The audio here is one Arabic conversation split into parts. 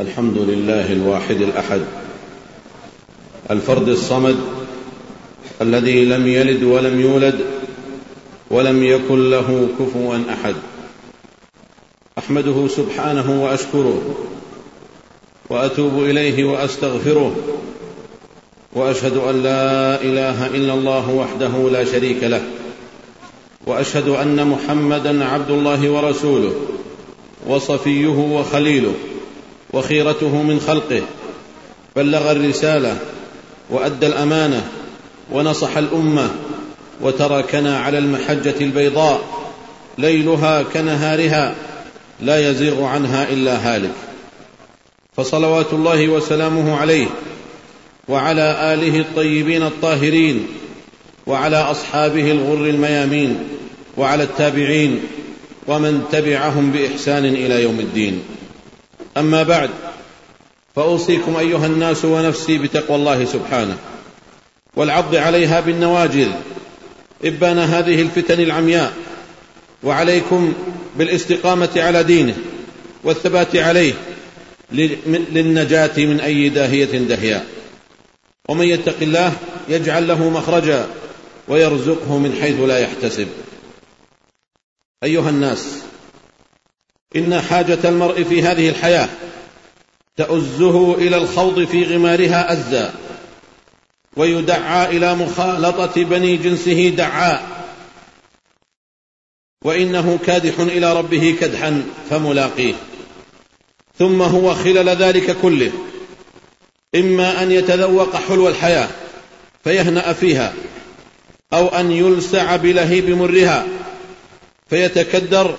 الحمد لله الواحد الأحد الفرد الصمد الذي لم يلد ولم يولد ولم يكن له كفوا أحد. أحمده سبحانه وأشكره وأتوب إليه وأستغفره وأشهد أن لا إله إلا الله وحده لا شريك له وأشهد أن محمدا عبد الله ورسوله وصفيه وخليله. وخيرته من خلقه. بلغ الرسالة وأدى الأمانة ونصح الأمة وتركنا على المحجة البيضاء ليلها كنهارها لا يزيغ عنها إلا هالك. فصلوات الله وسلامه عليه وعلى آله الطيبين الطاهرين وعلى أصحابه الغر الميامين وعلى التابعين ومن تبعهم بإحسان إلى يوم الدين. أما بعد فأوصيكم أيها الناس ونفسي بتقوى الله سبحانه والعض عليها بالنواجذ إبان هذه الفتن العمياء وعليكم بالاستقامة على دينه والثبات عليه للنجاة من أي داهية دهياء. ومن يتق الله يجعل له مخرجا ويرزقه من حيث لا يحتسب. أيها الناس إن حاجة المرء في هذه الحياة تؤزه إلى الخوض في غمارها أزا ويدعى إلى مخالطة بني جنسه دعاء وإنه كادح إلى ربه كدحا فملاقيه. ثم هو خلل ذلك كله إما أن يتذوق حلو الحياة فيهنأ فيها أو أن يلسع بلهيب مرها فيتكدر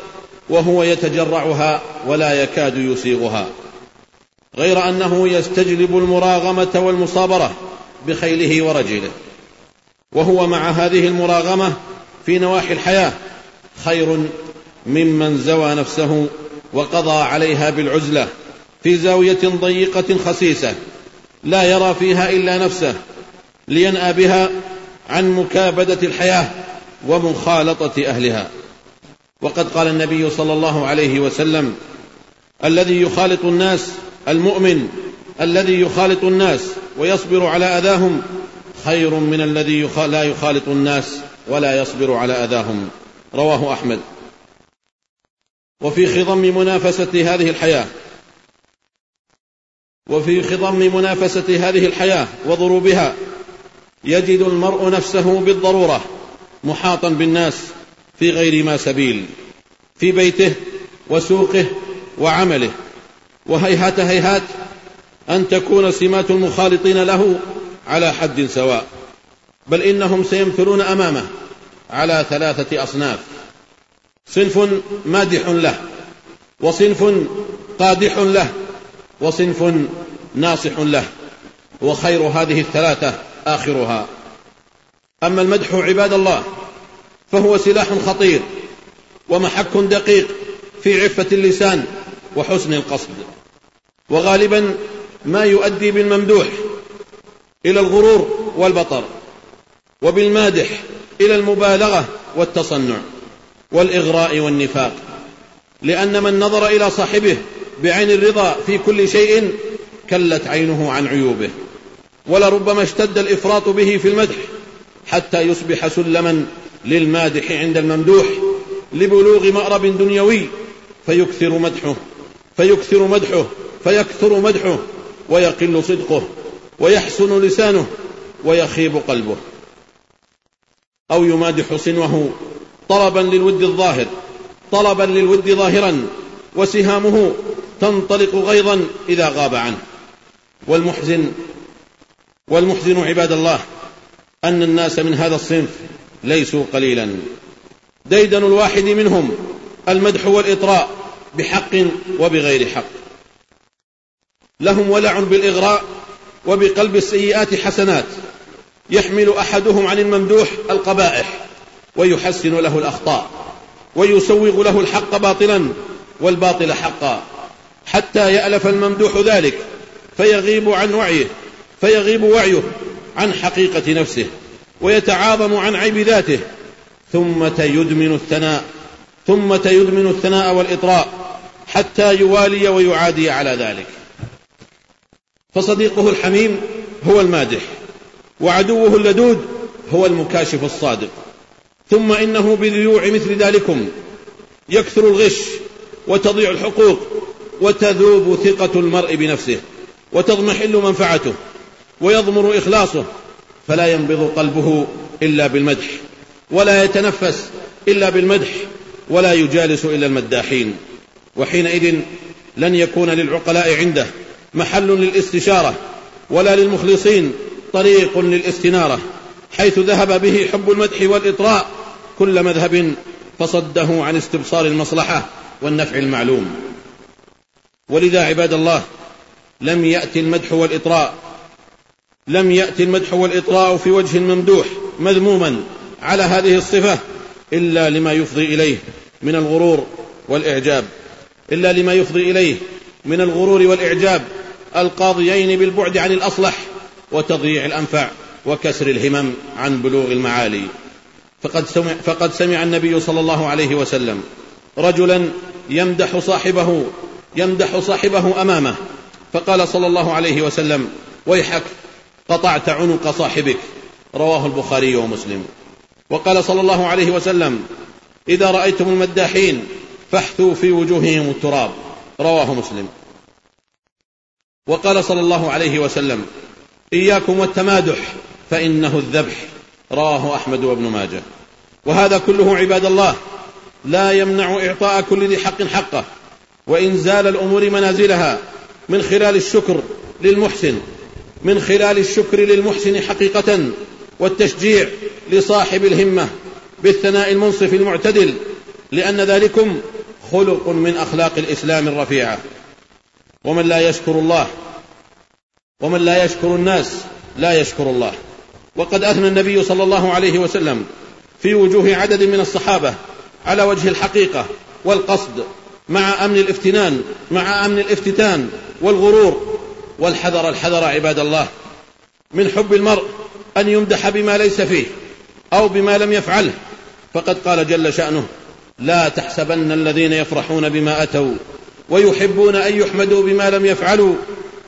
وهو يتجرعها ولا يكاد يسيغها غير أنه يستجلب المراغمة والمصابرة بخيله ورجله وهو مع هذه المراغمة في نواحي الحياة خير ممن زوى نفسه وقضى عليها بالعزلة في زاوية ضيقة خسيسة لا يرى فيها إلا نفسه لينأى بها عن مكابدة الحياة ومخالطة أهلها. وقد قال النبي صلى الله عليه وسلم الذي يخالط الناس المؤمن الذي يخالط الناس ويصبر على أذاهم خير من الذي لا يخالط الناس ولا يصبر على أذاهم. رواه أحمد. وفي خضم منافسة هذه الحياة وفي خضم منافسة هذه الحياة وضروبها يجد المرء نفسه بالضرورة محاطا بالناس في غير ما سبيل في بيته وسوقه وعمله. وهيهات هيهات أن تكون سمات المخالطين له على حد سواء. بل إنهم سيمثلون أمامه على ثلاثة أصناف. صنف مادح له وصنف قادح له وصنف ناصح له. وخير هذه الثلاثة آخرها. أما المدح عباد الله فهو سلاح خطير ومحك دقيق في عفة اللسان وحسن القصد. وغالبا ما يؤدي بالممدوح إلى الغرور والبطر وبالمادح إلى المبالغة والتصنع والإغراء والنفاق. لأن من نظر إلى صاحبه بعين الرضا في كل شيء كلت عينه عن عيوبه ولربما اشتد الإفراط به في المدح حتى يصبح سلما للمادح عند الممدوح لبلوغ مأرب دنيوي فيكثر مدحه فيكثر مدحه فيكثر مدحه ويقل صدقه ويحسن لسانه ويخيب قلبه. أو يمادح صنوه طلبا للود الظاهر طلبا للود ظاهرا وسهامه تنطلق غيظا إذا غاب عنه. والمحزن والمحزن عباد الله أن الناس من هذا الصنف ليسوا قليلا. ديدن الواحد منهم المدح والإطراء بحق وبغير حق. لهم ولع بالإغراء وبقلب السيئات حسنات. يحمل أحدهم عن الممدوح القبائح ويحسن له الأخطاء ويسوغ له الحق باطلا والباطل حقا. حتى يألف الممدوح ذلك فيغيب عن وعيه فيغيب وعيه عن حقيقة نفسه. ويتعاظم عن عيب ذاته. ثم يدمن الثناء. ثم يدمن الثناء والإطراء. حتى يوالي ويعادي على ذلك. فصديقه الحميم هو المادح. وعدوه اللدود هو المكاشف الصادق. ثم إنه بذيوع مثل ذلكم. يكثر الغش وتضيع الحقوق وتذوب ثقة المرء بنفسه وتضمحل منفعته ويضمر إخلاصه فلا ينبض قلبه إلا بالمدح ولا يتنفس إلا بالمدح ولا يجالس إلا المداحين. وحينئذ لن يكون للعقلاء عنده محل للاستشارة ولا للمخلصين طريق للاستنارة حيث ذهب به حب المدح والإطراء كل مذهب فصده عن استبصار المصلحة والنفع المعلوم. ولذا عباد الله لم يأتي المدح والإطراء لم يأتي المدح والإطراء في وجه ممدوح مذموما على هذه الصفة إلا لما يفضي إليه من الغرور والإعجاب. إلا لما يفضي إليه من الغرور والإعجاب القاضيين بالبعد عن الأصلح وتضييع الأنفع وكسر الهمم عن بلوغ المعالي. فقد سمع, فقد سمع النبي صلى الله عليه وسلم رجلا يمدح صاحبه يمدح صاحبه أمامه. فقال صلى الله عليه وسلم ويحك قطعت عنق صاحبك. رواه البخاري ومسلم. وقال صلى الله عليه وسلم إذا رأيتم المداحين فاحثوا في وجوههم التراب. رواه مسلم. وقال صلى الله عليه وسلم إياكم والتمادح فإنه الذبح. رواه أحمد وابن ماجه. وهذا كله عباد الله. لا يمنع إعطاء كل ذي حق حقه. وإنزال الأمور منازلها من خلال الشكر للمحسن من خلال الشكر للمحسن حقيقة والتشجيع لصاحب الهمة بالثناء المنصف المعتدل لأن ذلكم خلق من أخلاق الإسلام الرفيعة. ومن لا يشكر الله ومن لا يشكر الناس لا يشكر الله. وقد أثنى النبي صلى الله عليه وسلم في وجوه عدد من الصحابة على وجه الحقيقة والقصد مع أمن الافتنان مع أمن الافتتان والغرور والحذر الحذر عباد الله من حب المرء أن يمدح بما ليس فيه أو بما لم يفعله. فقد قال جل شأنه لا تحسبن الذين يفرحون بما أتوا ويحبون أن يحمدوا بما لم يفعلوا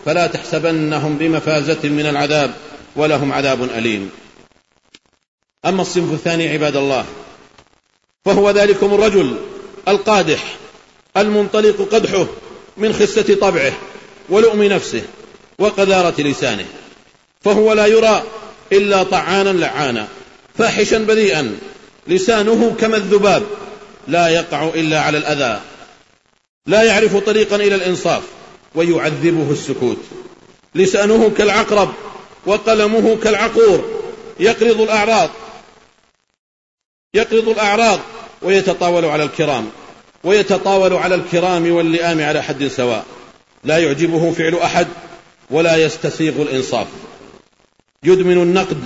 فلا تحسبنهم بمفازة من العذاب ولهم عذاب أليم. أما الصنف الثاني عباد الله فهو ذلكم الرجل القادح المنطلق قدحه من خسة طبعه ولؤم نفسه. وقذارة لسانه فهو لا يرى إلا طعانا لعانا فاحشا بذيئا لسانه كما الذباب لا يقع إلا على الأذى لا يعرف طريقا إلى الإنصاف ويعذبه السكوت لسانه كالعقرب وقلمه كالعقور يقرض الأعراض يقرض الأعراض ويتطاول على الكرام ويتطاول على الكرام واللئام على حد سواء لا يعجبه فعل أحد ولا يستسيغ الإنصاف. يدمن النقد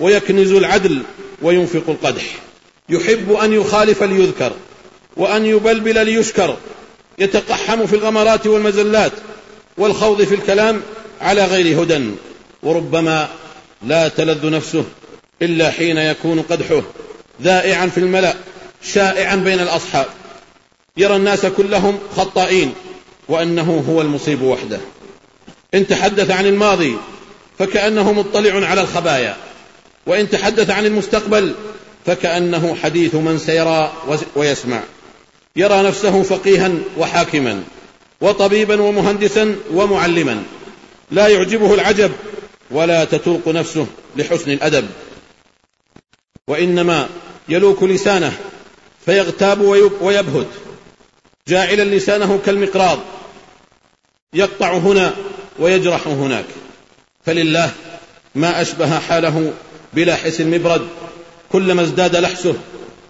ويكنز العدل وينفق القدح. يحب أن يخالف ليذكر وأن يبلبل ليشكر. يتقحم في الغمرات والمزلات والخوض في الكلام على غير هدى. وربما لا تلذ نفسه إلا حين يكون قدحه ذائعا في الملأ شائعا بين الأصحاب. يرى الناس كلهم خطائين وأنه هو المصيب وحده. إن تحدث عن الماضي فكأنه مطلع على الخبايا وإن تحدث عن المستقبل فكأنه حديث من سيرى ويسمع. يرى نفسه فقيها وحاكما وطبيبا ومهندسا ومعلما. لا يعجبه العجب ولا تتوق نفسه لحسن الأدب. وإنما يلوك لسانه فيغتاب ويبهت. جاعلا لسانه كالمقراض. يقطع هنا ويجرح هناك. فلله ما أشبه حاله بلاحس المبرد كلما ازداد لحسه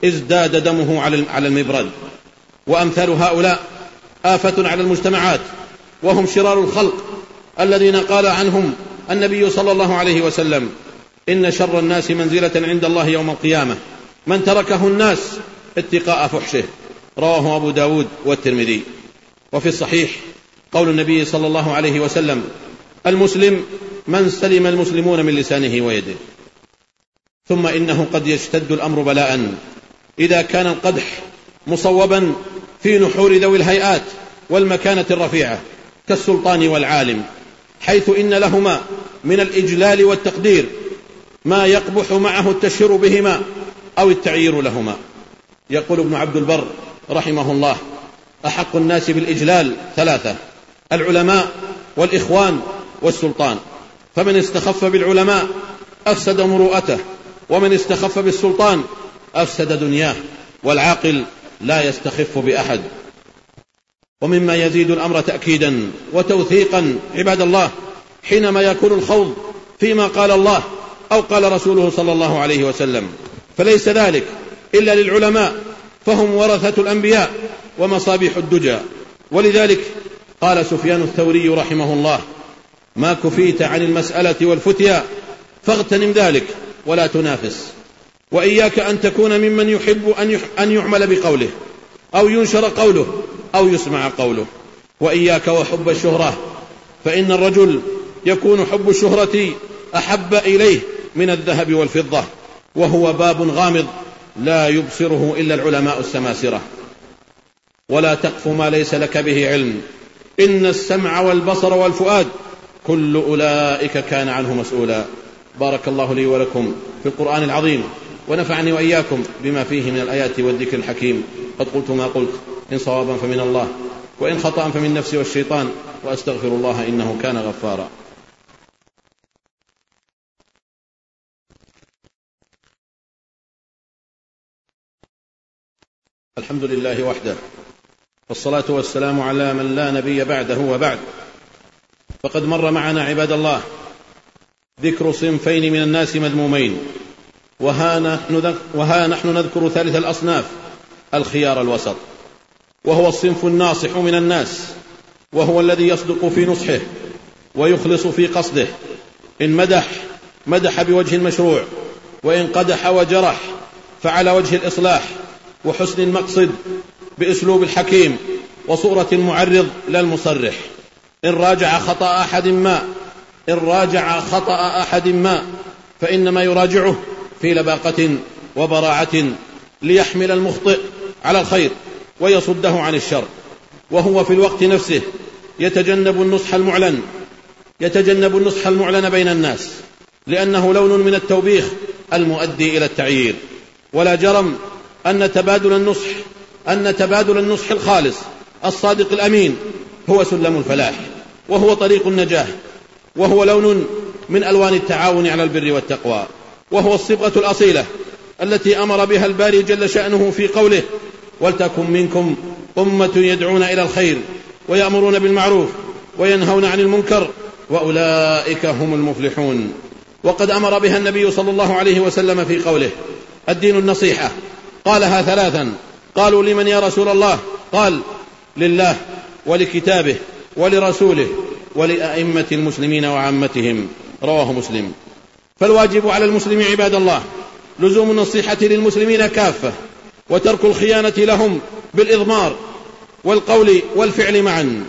ازداد دمه على المبرد. وأمثال هؤلاء آفة على المجتمعات وهم شرار الخلق الذين قال عنهم النبي صلى الله عليه وسلم إن شر الناس منزلة عند الله يوم القيامة. من تركه الناس اتقاء فحشه. رواه أبو داود والترمذي. وفي الصحيح قول النبي صلى الله عليه وسلم المسلم من سلم المسلمون من لسانه ويده. ثم إنه قد يشتد الأمر بلاء. إذا كان القدح مصوبا في نحور ذوي الهيئات والمكانة الرفيعة كالسلطان والعالم حيث إن لهما من الإجلال والتقدير ما يقبح معه التشهير بهما أو التعيير لهما. يقول ابن عبد البر رحمه الله أحق الناس بالإجلال ثلاثة. العلماء والإخوان والسلطان. فمن استخف بالعلماء أفسد مروءته ومن استخف بالسلطان أفسد دنياه والعاقل لا يستخف بأحد. ومما يزيد الأمر تأكيدا وتوثيقا عباد الله حينما يكون الخوض فيما قال الله أو قال رسوله صلى الله عليه وسلم. فليس ذلك إلا للعلماء فهم ورثة الأنبياء ومصابيح الدجى. ولذلك قال سفيان الثوري رحمه الله ما كفيت عن المسألة والفتيا فاغتنم ذلك ولا تنافس وإياك أن تكون ممن يحب أن يعمل بقوله أو ينشر قوله أو يسمع قوله وإياك وحب الشهرة فإن الرجل يكون حب الشهرة أحب إليه من الذهب والفضة وهو باب غامض لا يبصره إلا العلماء السماسرة ولا تقف ما ليس لك به علم. إن السمع والبصر والفؤاد كل أولئك كان عنه مسؤولا. بارك الله لي ولكم في القرآن العظيم ونفعني وإياكم بما فيه من الآيات والذكر الحكيم. قد قلت ما قلت إن صوابا فمن الله وإن خطأ فمن نفسي والشيطان وأستغفر الله إنه كان غفارا. الحمد لله وحده والصلاة والسلام على من لا نبي بعده وبعد. فقد مر معنا عباد الله ذكر صنفين من الناس مذمومين. وها نحن, وها نحن نذكر ثالث الأصناف الخيار الوسط. وهو الصنف الناصح من الناس وهو الذي يصدق في نصحه ويخلص في قصده. إن مدح مدح بوجه المشروع وإن قدح وجرح فعلى وجه الإصلاح وحسن المقصد بأسلوب الحكيم وصورة المعرض لا المصرح إن راجع خطأ أحد ما إن راجع خطأ أحد ما فإنما يراجعه في لباقة وبراعة ليحمل المخطئ على الخير ويصده عن الشر. وهو في الوقت نفسه يتجنب النصح المعلن يتجنب النصح المعلن بين الناس لأنه لون من التوبيخ المؤدي إلى التعيير. ولا جرم أن تبادل النصح أن تبادل النصح الخالص الصادق الأمين هو سلم الفلاح وهو طريق النجاح وهو لون من ألوان التعاون على البر والتقوى وهو الصبغة الأصيلة التي أمر بها الباري جل شأنه في قوله ولتكن منكم أمة يدعون إلى الخير ويأمرون بالمعروف وينهون عن المنكر وأولئك هم المفلحون. وقد أمر بها النبي صلى الله عليه وسلم في قوله الدين النصيحة. قالها ثلاثا قالوا لمن يا رسول الله؟ قال لله ولكتابه ولرسوله ولأئمة المسلمين وعامتهم. رواه مسلم. فالواجب على المسلم عباد الله لزوم النصيحة للمسلمين كافة وترك الخيانة لهم بالإضمار والقول والفعل معا.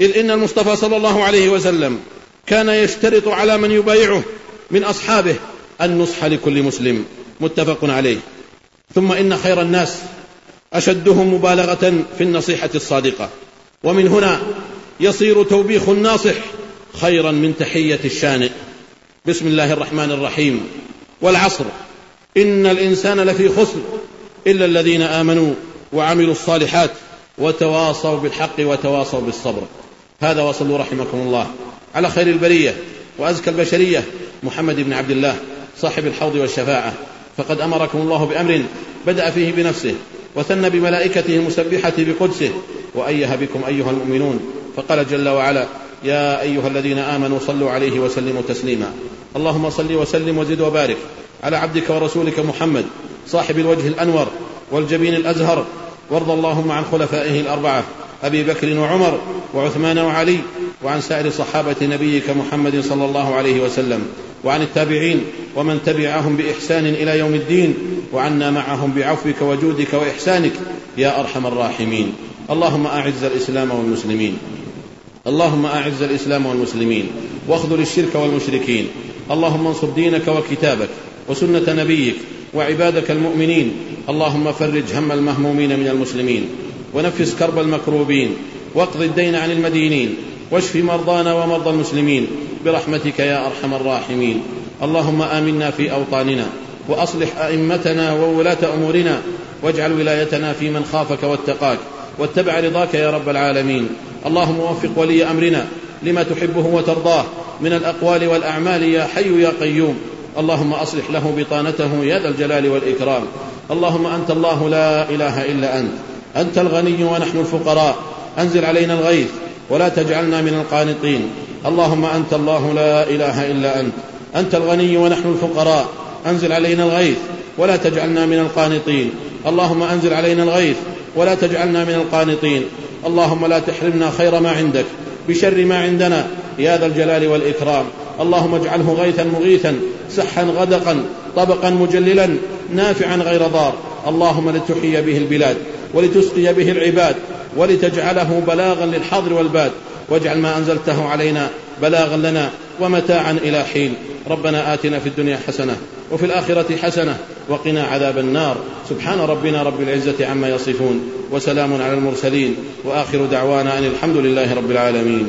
إذ إن المصطفى صلى الله عليه وسلم كان يشترط على من يبايعه من أصحابه النصح لكل مسلم. متفق عليه. ثم إن خير الناس أشدهم مبالغة في النصيحة الصادقة. ومن هنا يصير توبيخ الناصح خيرا من تحية الشانئ. بسم الله الرحمن الرحيم. والعصر. إن الإنسان لفي خسر إلا الذين آمنوا وعملوا الصالحات وتواصوا بالحق وتواصوا بالصبر. هذا وصلوا رحمكم الله. على خير البرية وأزكى البشرية محمد بن عبد الله صاحب الحوض والشفاعة. فقد أمركم الله بأمر بدأ فيه بنفسه. وثنى بملائكته المسبحة بقدسه وأيه بكم أيها المؤمنون فقال جل وعلا يا أيها الذين آمنوا صلوا عليه وسلموا تسليما. اللهم صل وسلم وزد وبارك على عبدك ورسولك محمد صاحب الوجه الأنور والجبين الأزهر. وارض اللهم عن خلفائه الأربعة أبي بكر وعمر وعثمان وعلي وعن سائر صحابة نبيك محمد صلى الله عليه وسلم. وعن التابعين ومن تبعهم بإحسان إلى يوم الدين وعنا معهم بعفوك وجودك وإحسانك يا أرحم الراحمين. اللهم أعز الإسلام والمسلمين. اللهم أعز الإسلام والمسلمين. واخذل الشرك والمشركين. اللهم انصر دينك وكتابك وسنة نبيك وعبادك المؤمنين. اللهم فرج هم المهمومين من المسلمين. ونفس كرب المكروبين. واقض الدين عن المدينين. واشف مرضانا ومرضى المسلمين برحمتك يا أرحم الراحمين. اللهم آمنا في أوطاننا وأصلح أئمتنا وولاة أمورنا واجعل ولايتنا في من خافك واتقاك واتبع رضاك يا رب العالمين. اللهم وفق ولي أمرنا لما تحبه وترضاه من الأقوال والأعمال يا حي يا قيوم. اللهم أصلح له بطانته يا ذا الجلال والإكرام. اللهم أنت الله لا إله إلا أنت. أنت الغني ونحن الفقراء. أنزل علينا الغيث. ولا تجعلنا من القانطين. اللهم أنت الله لا إله إلا أنت. أنت الغني ونحن الفقراء. أنزل علينا الغيث. ولا تجعلنا من القانطين. اللهم أنزل علينا الغيث. ولا تجعلنا من القانطين. اللهم لا تحرمنا خير ما عندك. بشر ما عندنا. يا ذا الجلال والإكرام. اللهم اجعله غيثا مغيثا. سحا غدقا. طبقا مجللا. نافعا غير ضار. اللهم لتحيي به البلاد. ولتسقي به العباد. ولتجعله بلاغا للحاضر والباد. واجعل ما أنزلته علينا بلاغا لنا ومتاعا إلى حين. ربنا آتنا في الدنيا حسنة وفي الآخرة حسنة وقنا عذاب النار. سبحان ربنا رب العزة عما يصفون وسلام على المرسلين. وآخر دعوانا أن الحمد لله رب العالمين.